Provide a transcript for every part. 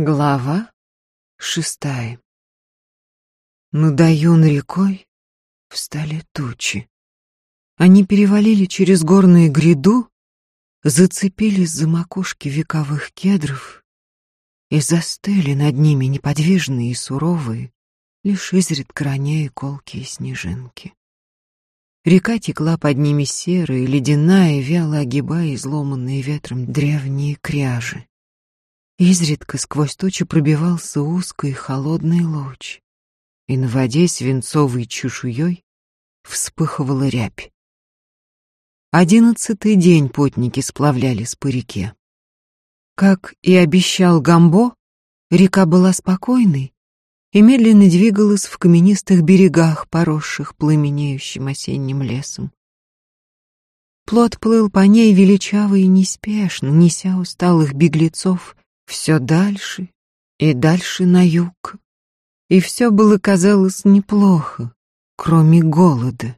Глава шестая. Над Аюн рекой встали тучи. Они перевалили через горную гряду, зацепились за макушки вековых кедров и застыли над ними неподвижные и суровые, лишь изредка роняя колкие снежинки. Река текла под ними серая, ледяная, вяло огибая изломанные ветром древние кряжи. Изредка сквозь тучи пробивался узкий холодный луч, и на воде свинцовой чешуей вспыхивала рябь. Одиннадцатый день путники сплавлялись по реке. Как и обещал Гамбо, река была спокойной и медленно двигалась в каменистых берегах, поросших пламенеющим осенним лесом. Плот плыл по ней величаво и неспешно, неся усталых беглецов все дальше и дальше на юг. И все было, казалось, неплохо, кроме голода.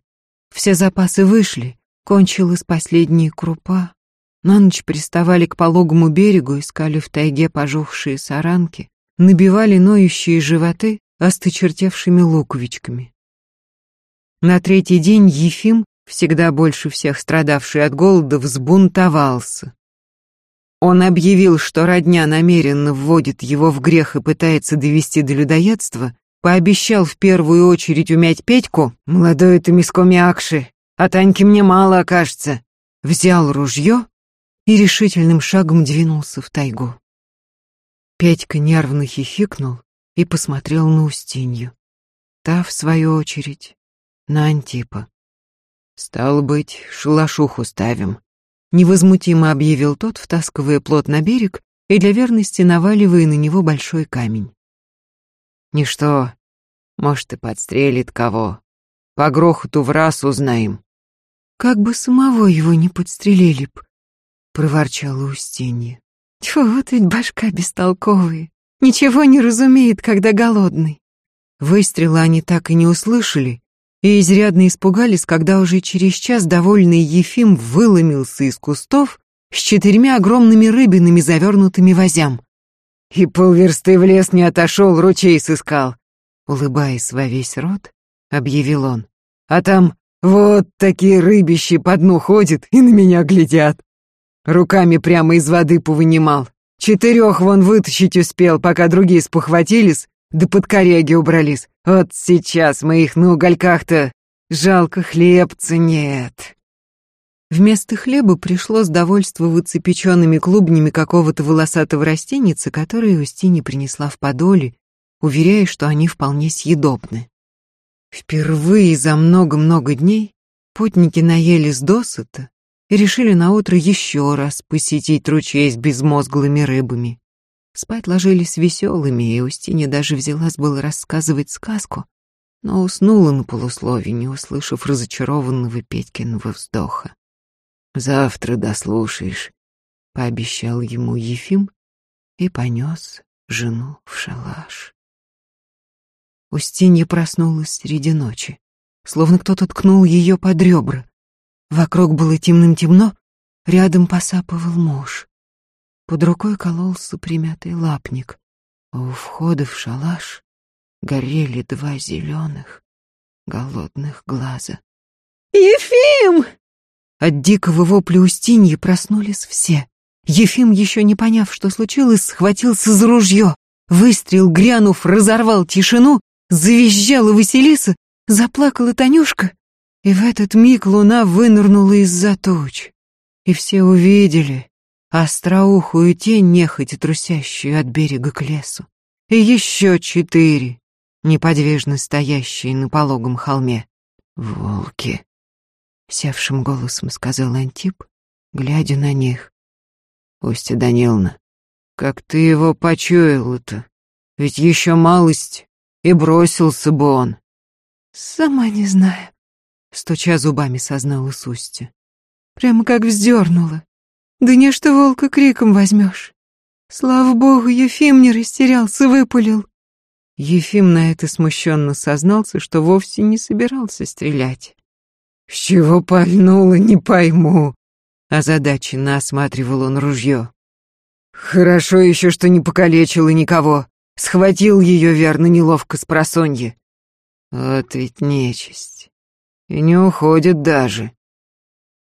Все запасы вышли, кончилась последняя крупа. На ночь приставали к пологому берегу, искали в тайге пожухшие саранки, набивали ноющие животы осточертевшими луковичками. На третий день Ефим, всегда больше всех страдавший от голода, взбунтовался. Он объявил, что родня намеренно вводит его в грех и пытается довести до людоедства, пообещал в первую очередь умять Петьку, молодой ты миско мякши, а Таньки мне мало окажется, взял ружье и решительным шагом двинулся в тайгу. Петька нервно хихикнул и посмотрел на Устинью. Та, в свою очередь, на Антипа. «Стало быть, шалашуху ставим», невозмутимо объявил тот, втаскивая плот на берег и для верности наваливая на него большой камень. Ничто, может, и подстрелит кого. По грохоту в раз узнаем. Как бы самого его не подстрелили б, проворчала Устинья. Тьфу, вот ведь башка бестолковая. Ничего не разумеет, когда голодный. Выстрела они так и не услышали, и изрядно испугались, когда уже через час довольный Ефим выломился из кустов с четырьмя огромными рыбинами, завернутыми в озям. И полверсты в лес не отошел, ручей сыскал. Улыбаясь во весь рот, объявил он. А там вот такие рыбищи по дну ходят и на меня глядят. Руками прямо из воды повынимал. Четырех вон вытащить успел, пока другие спохватились, да под коряги убрались. Вот сейчас мы их на угольках-то жалко хлебца нет. Вместо хлеба пришлось довольствоваться печеными клубнями какого-то волосатого растеница, которое Устине принесла в подоле, уверяя, что они вполне съедобны. Впервые за много-много дней путники наелись досыта и решили наутро еще раз посетить ручей с безмозглыми рыбами. Спать ложились веселыми, и Устинья даже взялась было рассказывать сказку, но уснула на полуслове, не услышав разочарованного Петькиного вздоха. «Завтра дослушаешь», — пообещал ему Ефим и понес жену в шалаш. Устинья проснулась среди ночи, словно кто-то ткнул ее под ребра. Вокруг было темным-темно, рядом посапывал муж. Под рукой кололся примятый лапник, а у входа в шалаш горели два зеленых, голодных глаза. «Ефим!» От дикого вопля Устиньи проснулись все. Ефим, еще не поняв, что случилось, схватился за ружье. Выстрел, грянув, разорвал тишину, завизжала Василиса, заплакала Танюшка, и в этот миг луна вынырнула из-за туч. И все увидели, остроухую тень, нехотя трусящую от берега к лесу, и еще четыре, неподвижно стоящие на пологом холме. «Волки!» — севшим голосом сказал Антип, глядя на них. «Устья Даниловна, как ты его почуяла-то? Ведь еще малость, и бросился бы он». «Сама не знаю», — стуча зубами созналась Устья. «Прямо как вздернула. Да не что волка криком возьмешь. Слава богу, Ефим не растерялся, выпалил. Ефим на это смущенно сознался, что вовсе не собирался стрелять. «С чего пальнуло, не пойму», — озадаченно осматривал он ружье. Хорошо еще, что не покалечила никого. Схватил ее верно неловко с просонья. Вот ведь нечисть. И не уходит даже.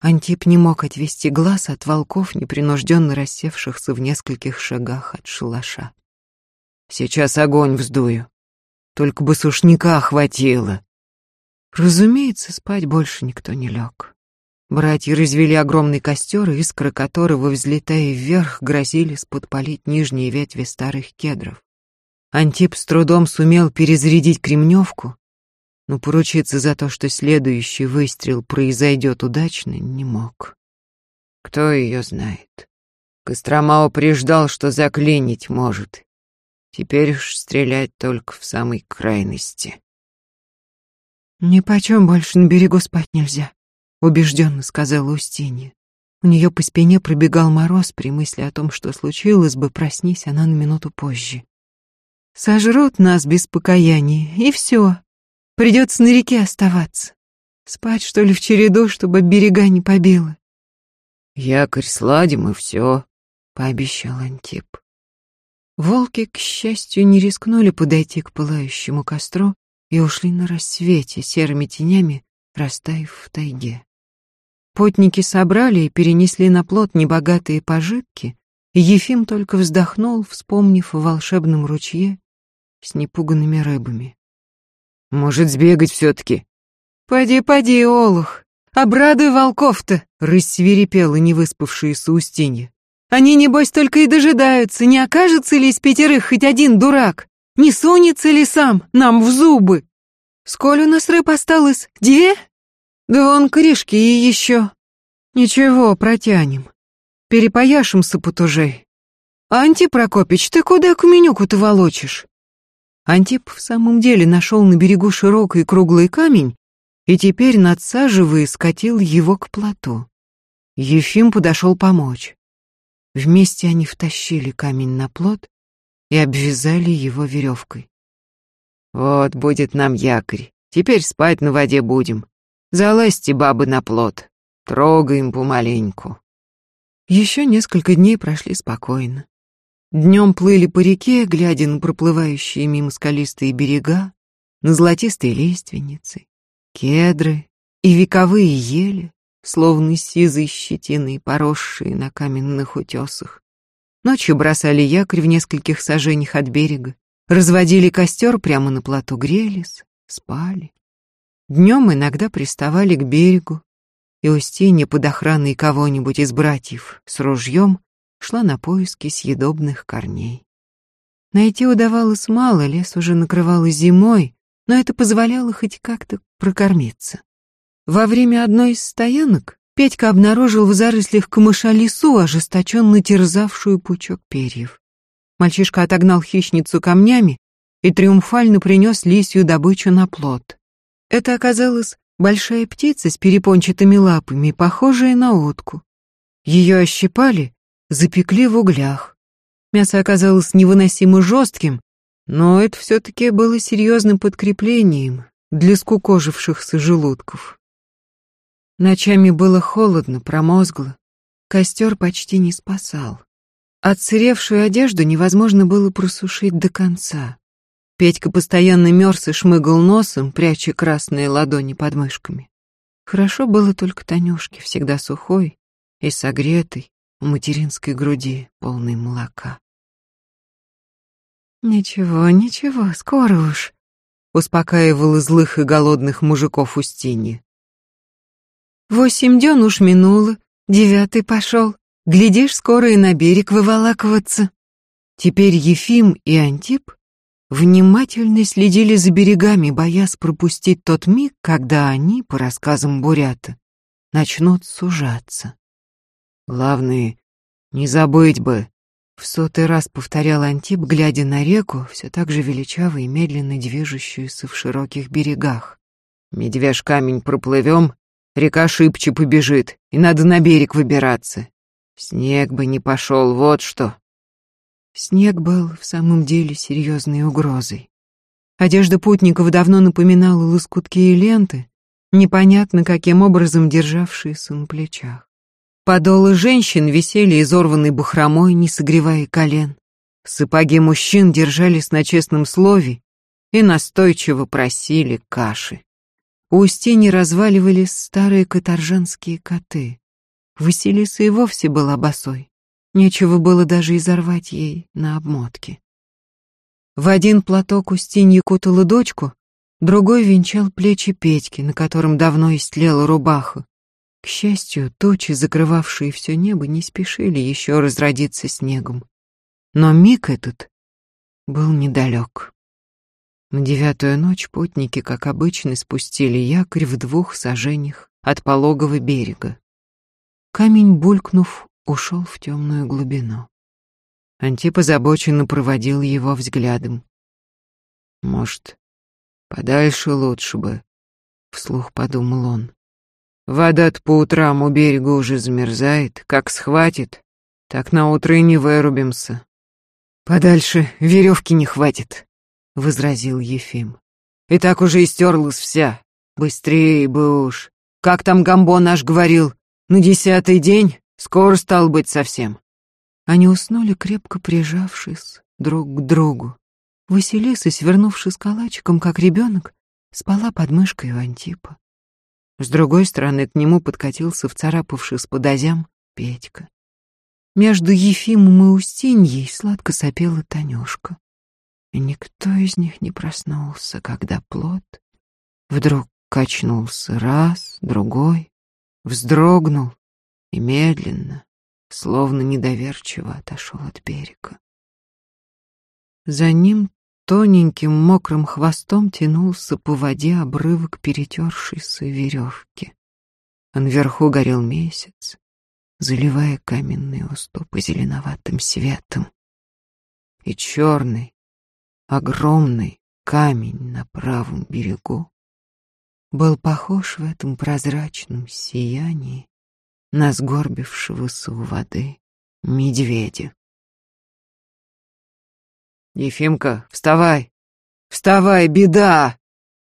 Антип не мог отвести глаз от волков, непринужденно рассевшихся в нескольких шагах от шалаша. Сейчас огонь вздую. Только бы сушняка хватило. Разумеется, спать больше никто не лег. Братья развели огромный костер, искры которого, взлетая вверх, грозили сподпалить нижние ветви старых кедров. Антип с трудом сумел перезарядить кремневку, но поручиться за то, что следующий выстрел произойдет удачно, не мог. Кто ее знает? Кострома упреждал, что заклинить может. Теперь уж стрелять только в самой крайности. «Ни почем больше на берегу спать нельзя», — убежденно сказала Устинья. У нее по спине пробегал мороз при мысли о том, что случилось бы, проснись она на минуту позже. «Сожрут нас без покаяния, и все. Придется на реке оставаться. Спать, что ли, в череду, чтобы берега не побило?» «Якорь сладим, и все», — пообещал Антип. Волки, к счастью, не рискнули подойти к пылающему костру и ушли на рассвете, серыми тенями растаяв в тайге. Потники собрали и перенесли на плот небогатые пожитки, и Ефим только вздохнул, вспомнив о волшебном ручье с непуганными рыбами. «Может, сбегать все-таки?» «Поди, поди, Олух, обрадуй волков-то!» — рассвирепела невыспавшаяся Устинья. Они, небось, только и дожидаются, не окажется ли из пятерых хоть один дурак, не сунется ли сам нам в зубы. Сколь у нас рыб осталось? Две? Да вон корешки и еще. Ничего, протянем. Перепояшемся потужей. Анти Прокопич, ты куда к менюку-то волочишь? Антип в самом деле нашел на берегу широкий круглый камень и теперь, надсаживая, скатил его к плоту. Ефим подошел помочь. Вместе они втащили камень на плот и обвязали его веревкой. «Вот будет нам якорь. Теперь спать на воде будем. Залазьте, бабы, на плот. Трогаем помаленьку». Еще несколько дней прошли спокойно. Днем плыли по реке, глядя на проплывающие мимо скалистые берега, на золотистые лиственницы, кедры и вековые ели, словно сизой щетиной, поросшие на каменных утесах. Ночью бросали якорь в нескольких сажениях от берега, разводили костер прямо на плоту, грелись, спали. Днем иногда приставали к берегу, и Устинья под охраной кого-нибудь из братьев с ружьем шла на поиски съедобных корней. Найти удавалось мало, лес уже накрывало зимой, но это позволяло хоть как-то прокормиться. Во время одной из стоянок Петька обнаружил в зарослях камыша лису, ожесточенно терзавшую пучок перьев. Мальчишка отогнал хищницу камнями и триумфально принес лисью добычу на плот. Это оказалась большая птица с перепончатыми лапами, похожая на утку. Ее ощипали, запекли в углях. Мясо оказалось невыносимо жестким, но это все-таки было серьезным подкреплением для скукожившихся желудков. Ночами было холодно, промозгло. Костер почти не спасал. Отсыревшую одежду невозможно было просушить до конца. Петька постоянно мерз и шмыгал носом, пряча красные ладони под мышками. Хорошо было только Танюшке, всегда сухой и согретой, у материнской груди, полной молока. «Ничего, ничего, скоро уж», — успокаивала злых и голодных мужиков Устинья. Восемь дён уж минуло, девятый пошел. Глядишь, скоро и на берег выволакиваться. Теперь Ефим и Антип внимательно следили за берегами, боясь пропустить тот миг, когда они, по рассказам Бурята, начнут сужаться. Главное, не забыть бы, в сотый раз повторял Антип, глядя на реку, все так же величаво и медленно движущуюся в широких берегах. Медвеж камень проплывем, Река шибче побежит, и надо на берег выбираться. Снег бы не пошел, вот что. Снег был в самом деле серьезной угрозой. Одежда путников давно напоминала лоскутки и ленты, непонятно каким образом державшиеся на плечах. Подолы женщин висели изорванной бахромой, не согревая колен. Сапоги мужчин держались на честном слове и настойчиво просили каши. У Устини разваливались старые каторжанские коты. Василиса и вовсе была босой. Нечего было даже изорвать ей на обмотке. В один платок Устинья кутала дочку, другой венчал плечи Петьки, на котором давно истлела рубаха. К счастью, тучи, закрывавшие все небо, не спешили еще разродиться снегом. Но миг этот был недалек. В девятую ночь путники, как обычно, спустили якорь в двух сажениях от пологого берега. Камень, булькнув, ушел в темную глубину. Антип озабоченно проводил его взглядом. «Может, подальше лучше бы», — вслух подумал он. «Вода-то по утрам у берега уже замерзает, как схватит, так на утро и не вырубимся». «Подальше веревки не хватит», — возразил Ефим. «И так уже истерлась вся. Быстрее бы уж. Как там Гамбо наш говорил, на десятый день скоро стал быть совсем». Они уснули, крепко прижавшись друг к другу. Василиса, свернувшись калачиком, как ребенок, спала под мышкой у Антипа. С другой стороны к нему подкатился, вцарапавшись под озям, Петька. Между Ефимом и Устиньей сладко сопела Танюшка. И никто из них не проснулся, когда плод вдруг качнулся раз, другой, вздрогнул и медленно, словно недоверчиво отошел от берега. За ним тоненьким мокрым хвостом тянулся по воде обрывок перетершейся веревки. А наверху горел месяц, заливая каменные уступы зеленоватым светом. И черный, огромный камень на правом берегу был похож в этом прозрачном сиянии на сгорбившегося у воды медведя. «Ефимка, вставай! Вставай, беда!»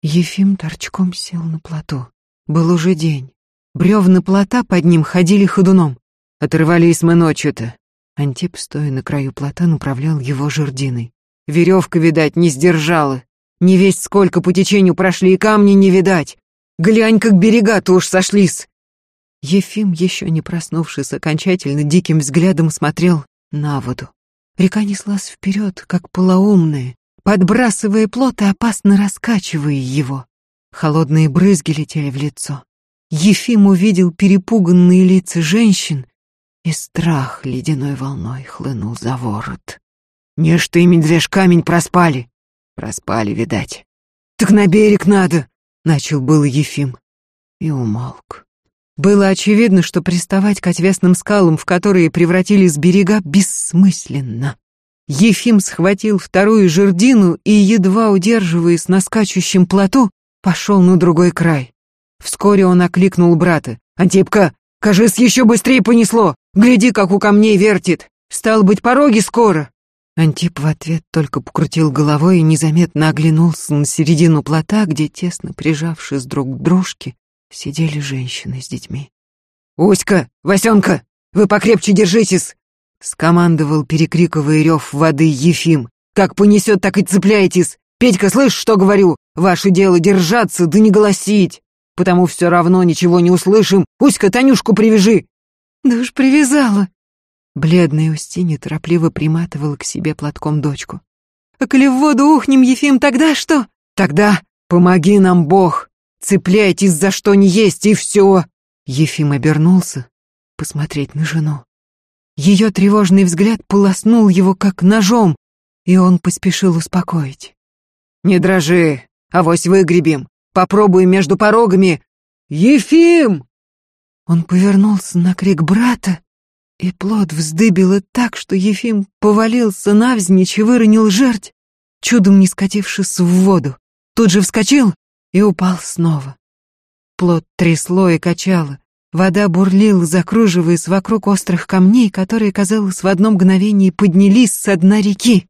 Ефим торчком сел на плоту. Был уже день. Бревна плота под ним ходили ходуном. Оторвались мы ночью-то. Антип, стоя на краю плота, направлял его жердиной. Веревка, видать, не сдержала. Не весть сколько по течению прошли, и камни не видать. Глянь, как берега-то уж сошлись. Ефим, еще не проснувшись окончательно, диким взглядом смотрел на воду. Река неслась вперед, как полоумная, подбрасывая плот и опасно раскачивая его. Холодные брызги летели в лицо. Ефим увидел перепуганные лица женщин, и страх ледяной волной хлынул за ворот. «Не ж ты, медвеж, камень проспали!» «Проспали, видать». «Так на берег надо!» — начал был Ефим. И умолк. Было очевидно, что приставать к отвесным скалам, в которые превратились берега, бессмысленно. Ефим схватил вторую жердину и, едва удерживаясь на скачущем плоту, пошел на другой край. Вскоре он окликнул брата. «Антипка, кажись, еще быстрее понесло! Гляди, как у камней вертит! Стал быть, пороги скоро!» Антип в ответ только покрутил головой и незаметно оглянулся на середину плота, где, тесно прижавшись друг к дружке, сидели женщины с детьми. «Уська! Васенка! Вы покрепче держитесь!» — скомандовал, перекрикивая рев воды Ефим. «Как понесет, так и цепляйтесь! Петька, слышь, что говорю? Ваше дело держаться, да не голосить! Потому все равно ничего не услышим. Уська, Танюшку привяжи!» «Да уж привязала!» Бледная Устинья торопливо приматывала к себе платком дочку. «А коли в воду ухнем, Ефим, тогда что?» «Тогда помоги нам, Бог!» Цепляйтесь за что не есть, и все!» Ефим обернулся посмотреть на жену. Ее тревожный взгляд полоснул его как ножом, и он поспешил успокоить. «Не дрожи, авось выгребем. Попробуем между порогами. Ефим!» Он повернулся на крик брата, и плод вздыбило так, что Ефим повалился навзничь и выронил жерть, чудом не скатившись в воду. Тут же вскочил и упал снова. Плод трясло и качало. Вода бурлила, закруживаясь вокруг острых камней, которые, казалось, в одно мгновение поднялись со дна реки.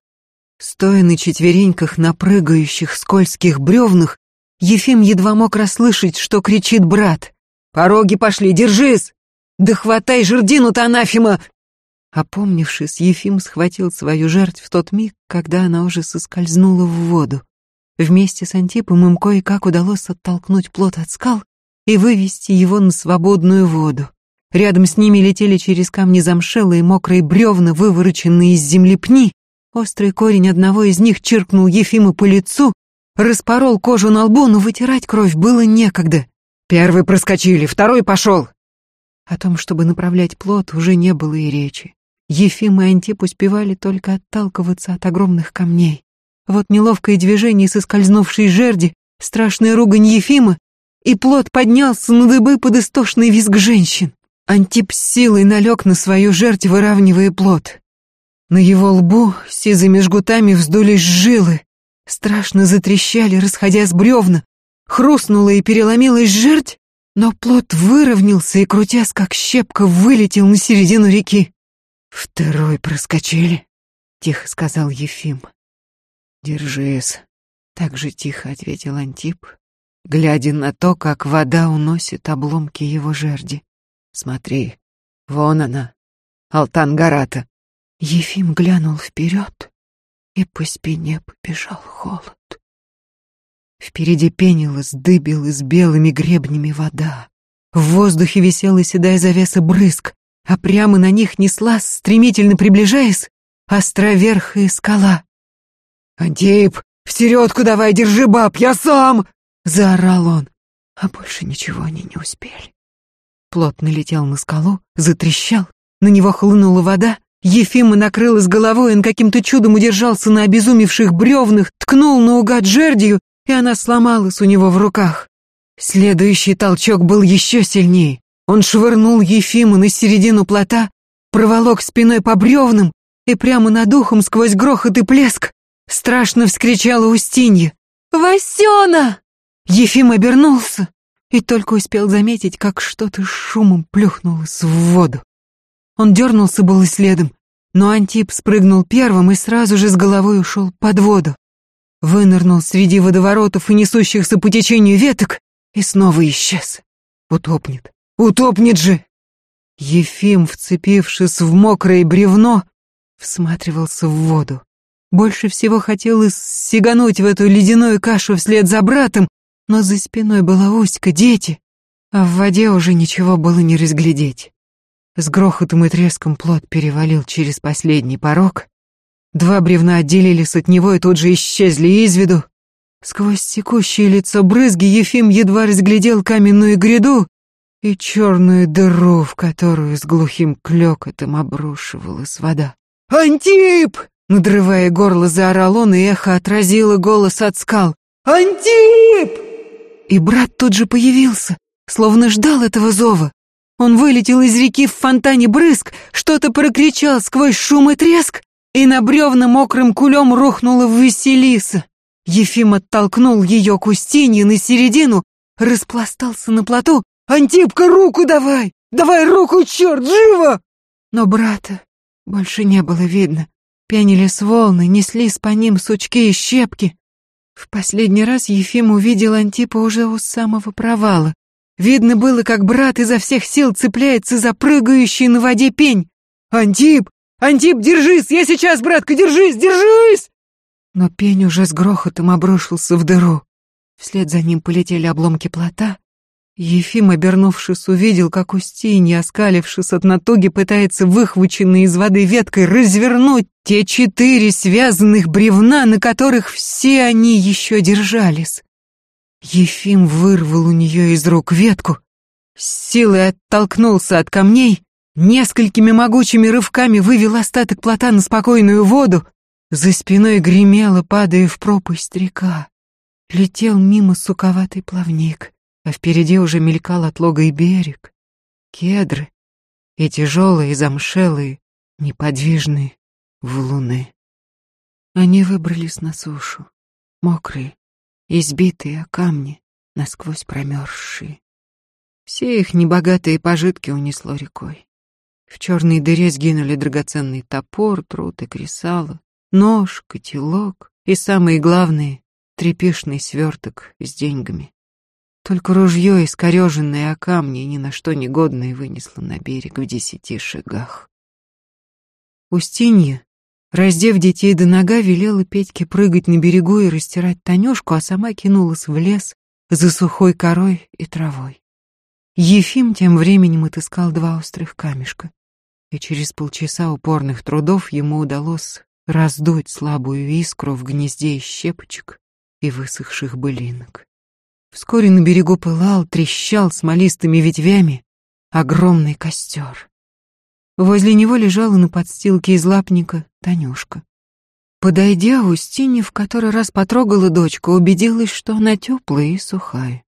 Стоя на четвереньках на прыгающих скользких бревнах, Ефим едва мог расслышать, что кричит брат. «Пороги пошли, держись!» Да хватай жердину-то, анафима!» Опомнившись, Ефим схватил свою жертву в тот миг, когда она уже соскользнула в воду. Вместе с Антипом им кое-как удалось оттолкнуть плот от скал и вывести его на свободную воду. Рядом с ними летели через камни замшелые мокрые бревна, вывороченные из земли пни. Острый корень одного из них чиркнул Ефима по лицу, распорол кожу на лбу, но вытирать кровь было некогда. Первый проскочили, второй пошел. О том, чтобы направлять плот, уже не было и речи. Ефим и Антип успевали только отталкиваться от огромных камней. Вот неловкое движение соскользнувшей жерди, страшная ругань Ефима, и плот поднялся на дыбы под истошный визг женщин. Антип с силой налег на свою жерть, выравнивая плод. На его лбу сизыми жгутами вздулись жилы, страшно затрещали, расходя с бревна, хрустнула и переломилась жерть, но плод выровнялся и, крутясь как щепка, вылетел на середину реки. «Второй проскочили», — тихо сказал Ефим. «Держись», — так же тихо ответил Антип, глядя на то, как вода уносит обломки его жерди. Смотри, вон она, Алтангарата. Ефим глянул вперед, и по спине побежал холод. Впереди пенилась, дыбилась белыми гребнями вода. В воздухе висела седая завеса брызг, а прямо на них неслась, стремительно приближаясь, островерхая скала. «Антип, в середку давай, держи баб, я сам!» — заорал он. А больше ничего они не успели. Плот налетел на скалу, затрещал, на него хлынула вода, Ефима накрылась головой, он каким-то чудом удержался на обезумевших бревнах, ткнул наугад жердью, и она сломалась у него в руках. Следующий толчок был еще сильнее. Он швырнул Ефима на середину плота, проволок спиной по бревнам, и прямо над ухом сквозь грохот и плеск страшно вскричала Устинья. «Васена!» Ефим обернулся и только успел заметить, как что-то шумом плюхнулось в воду. Он дернулся было следом, но Антип спрыгнул первым и сразу же с головой ушел под воду. Вынырнул среди водоворотов и несущихся по течению веток и снова исчез. Утопнет. Утопнет же! Ефим, вцепившись в мокрое бревно, всматривался в воду. Больше всего хотелось сигануть в эту ледяную кашу вслед за братом, но за спиной была Уська, дети, а в воде уже ничего было не разглядеть. С грохотом и треском плот перевалил через последний порог. Два бревна отделились от него и тут же исчезли из виду. Сквозь текущее лицо брызги Ефим едва разглядел каменную гряду и черную дыру, в которую с глухим клёкотом обрушивалась вода. «Антип!» — надрывая горло, заорал он, и эхо отразило голос от скал. «Антип!» И брат тут же появился, словно ждал этого зова. Он вылетел из реки в фонтане брызг, что-то прокричал сквозь шум и треск, и на бревна мокрым кулем рухнула Василиса. Ефим оттолкнул ее к Устинье на середину, распластался на плоту. «Антипка, руку давай! Давай руку, черт, живо!» Но брата больше не было видно. Пенились волны, неслись по ним сучки и щепки. В последний раз Ефим увидел Антипа уже у самого провала. Видно было, как брат изо всех сил цепляется за прыгающий на воде пень. «Антип! Антип, держись! Я сейчас, братка, держись! Держись!» Но пень уже с грохотом обрушился в дыру. Вслед за ним полетели обломки плота, Ефим, обернувшись, увидел, как Устинья, оскалившись от натуги, пытается выхваченной из воды веткой развернуть те четыре связанных бревна, на которых все они еще держались. Ефим вырвал у нее из рук ветку, с силой оттолкнулся от камней, несколькими могучими рывками вывел остаток плота на спокойную воду, за спиной гремела, падая в пропасть река. Летел мимо суковатый плавник — а впереди уже мелькал отлогой берег, кедры и тяжелые, замшелые, неподвижные валуны. Они выбрались на сушу, мокрые, избитые о камни, насквозь промерзшие. Все их небогатые пожитки унесло рекой. В черной дыре сгинули драгоценный топор, труд и кресало, нож, котелок и, самое главное, трепешный сверток с деньгами. Только ружье, искореженное о камни, ни на что негодное, вынесло на берег в десяти шагах. Устинья, раздев детей до нога, велела Петьке прыгать на берегу и растирать Танюшку, а сама кинулась в лес за сухой корой и травой. Ефим тем временем отыскал два острых камешка, и через полчаса упорных трудов ему удалось раздуть слабую искру в гнезде из щепочек и высохших былинок. Вскоре на берегу пылал, трещал смолистыми ветвями огромный костер. Возле него лежала на подстилке из лапника Танюшка. Подойдя, Устинья в который раз потрогала дочку, убедилась, что она теплая и сухая.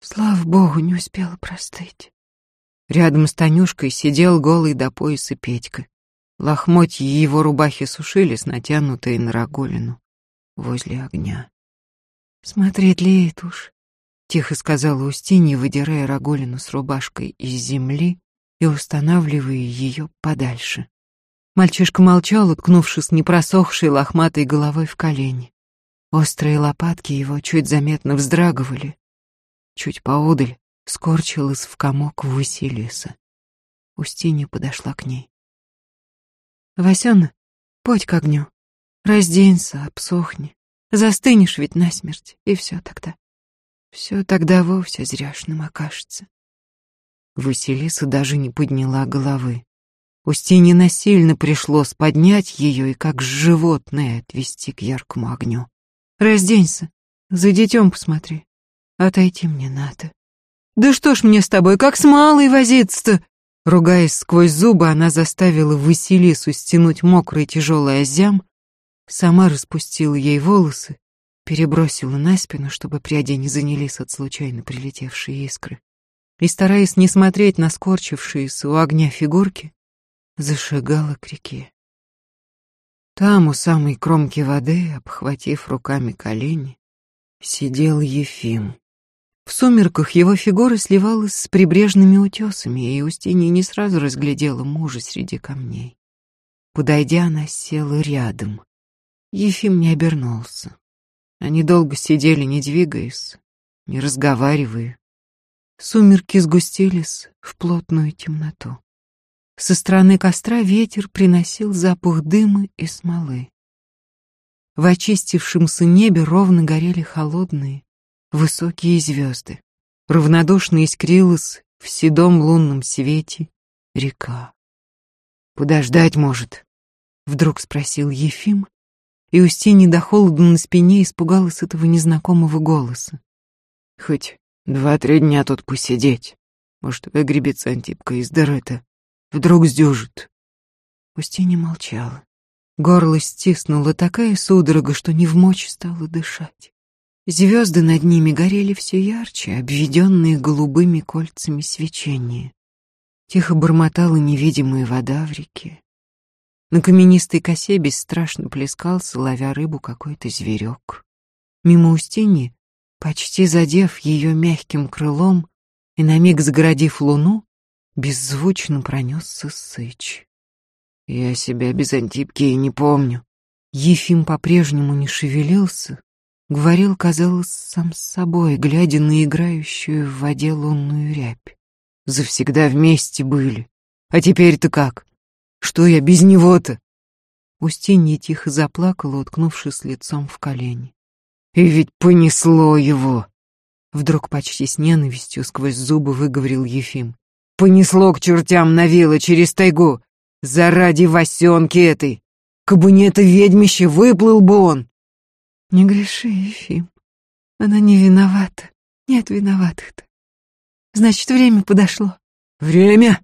Слава богу, не успела простыть. Рядом с Танюшкой сидел голый до пояса Петька. Лохмотья его рубахи сушились, натянутые на рогулину, возле огня. «Смотри, тлеет уж», — тихо сказала Устинья, выдирая рогулину с рубашкой из земли и устанавливая ее подальше. Мальчишка молчал, уткнувшись непросохшей лохматой головой в колени. Острые лопатки его чуть заметно вздрагивали, Чуть поодаль скорчилась в комок Василиса. Устинья подошла к ней. «Васяна, подь к огню, разденься, обсохни, застынешь ведь насмерть, и все тогда. Все тогда вовсе зряшным окажется». Василиса даже не подняла головы. Устине насильно пришлось поднять ее и как животное отвести к яркому огню. «Разденься, за детем посмотри, Отойти мне надо. Да что ж мне с тобой, как с малой возиться-то? Ругаясь сквозь зубы, она заставила Василису стянуть мокрый тяжелый озям, сама распустила ей волосы, перебросила на спину, чтобы пряди не занялись от случайно прилетевшей искры, и, стараясь не смотреть на скорчившиеся у огня фигурки, зашагала к реке. Там, у самой кромки воды, обхватив руками колени, сидел Ефим. В сумерках его фигура сливалась с прибрежными утесами, и Устинья не сразу разглядела мужа среди камней. Подойдя, она села рядом. Ефим не обернулся. Они долго сидели, не двигаясь, не разговаривая. Сумерки сгустились в плотную темноту. Со стороны костра ветер приносил запах дыма и смолы. В очистившемся небе ровно горели холодные, высокие звезды. Равнодушно искрилась в седом лунном свете река. «Подождать может?» — вдруг спросил Ефим, и Устинья до холода на спине испугалась этого незнакомого голоса. «Хоть два-три дня тут посидеть. Может, выгребется Антипка из дыры-то. Вдруг сдюжит». Устинья молчала. Горло стиснуло такая судорога, что не в мочь стало дышать. Звезды над ними горели все ярче, обведенные голубыми кольцами свечения. Тихо бормотала невидимая вода в реке. На каменистой косе бесстрашно плескался, ловя рыбу, какой-то зверек. Мимо Устиньи, почти задев ее мягким крылом и на миг загородив луну, беззвучно пронесся сыч. Я себя без Антипки и не помню. Ефим по-прежнему не шевелился, Говорил, казалось, сам с собой, глядя на играющую в воде лунную рябь. Завсегда вместе были. А теперь-то как? Что я без него-то? Устинья тихо заплакала, уткнувшись лицом в колени. И ведь понесло его. Вдруг почти с ненавистью сквозь зубы выговорил Ефим. Понесло к чертям на вилы через тайгу. Заради Васенки этой. Кабы не это ведьмище, выплыл бы он. Не греши, Ефим. Она не виновата. Нет виноватых-то. Значит, время подошло. Время?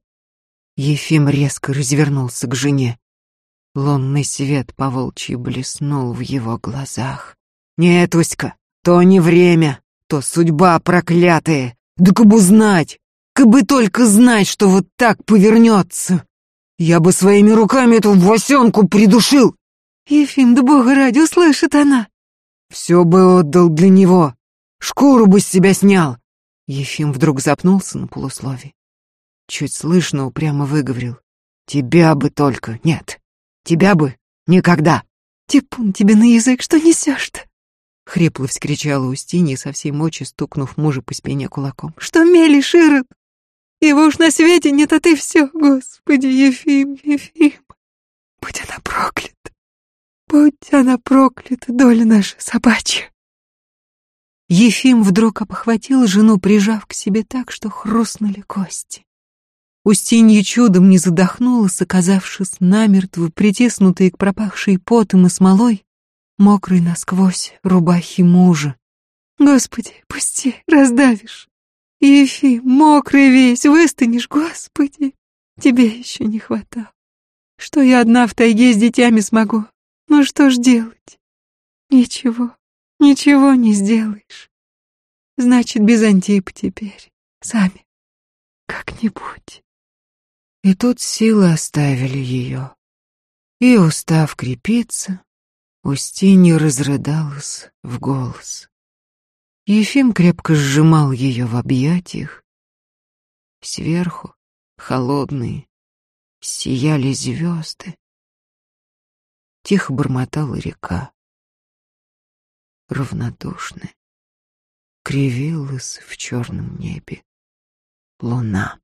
Ефим резко развернулся к жене. Лунный свет по волчьи блеснул в его глазах. Нет, Уська, то не время, то судьба проклятая. Да кабы знать, кабы только знать, что вот так повернется. Я бы своими руками эту Васенку придушил. Ефим, да бога ради, услышит она. Все бы отдал для него. Шкуру бы с себя снял. Ефим вдруг запнулся на полуслове. Чуть слышно упрямо выговорил. Тебя бы только, нет. Тебя бы никогда. Типун тебе на язык, что несешь-то? хрипло вскричала Устинья, со всей мочи стукнув мужа по спине кулаком. «Что мелешь, Ирод? Его уж на свете нет, а ты все, Господи, Ефим, Ефим, будь она проклята, будь она проклята, доля наша собачья!» Ефим вдруг обхватил жену, прижав к себе так, что хрустнули кости. Устинья чудом не задохнулась, оказавшись намертво притиснутой к пропахшей потом и смолой, мокрой насквозь рубахи мужа. «Господи, пусти, раздавишь! Ефим, мокрый весь, выстанешь, Господи! Тебе еще не хватало. Что я одна в тайге с детьми смогу? Ну что ж делать? Ничего, ничего не сделаешь. Значит, без Антипа теперь. Сами. Как-нибудь. И тут силы оставили ее. И, устав крепиться, Устинья разрыдалась в голос. Ефим крепко сжимал ее в объятиях. Сверху, холодные, сияли звезды. Тихо бормотала река. Равнодушная, кривилась в черном небе луна.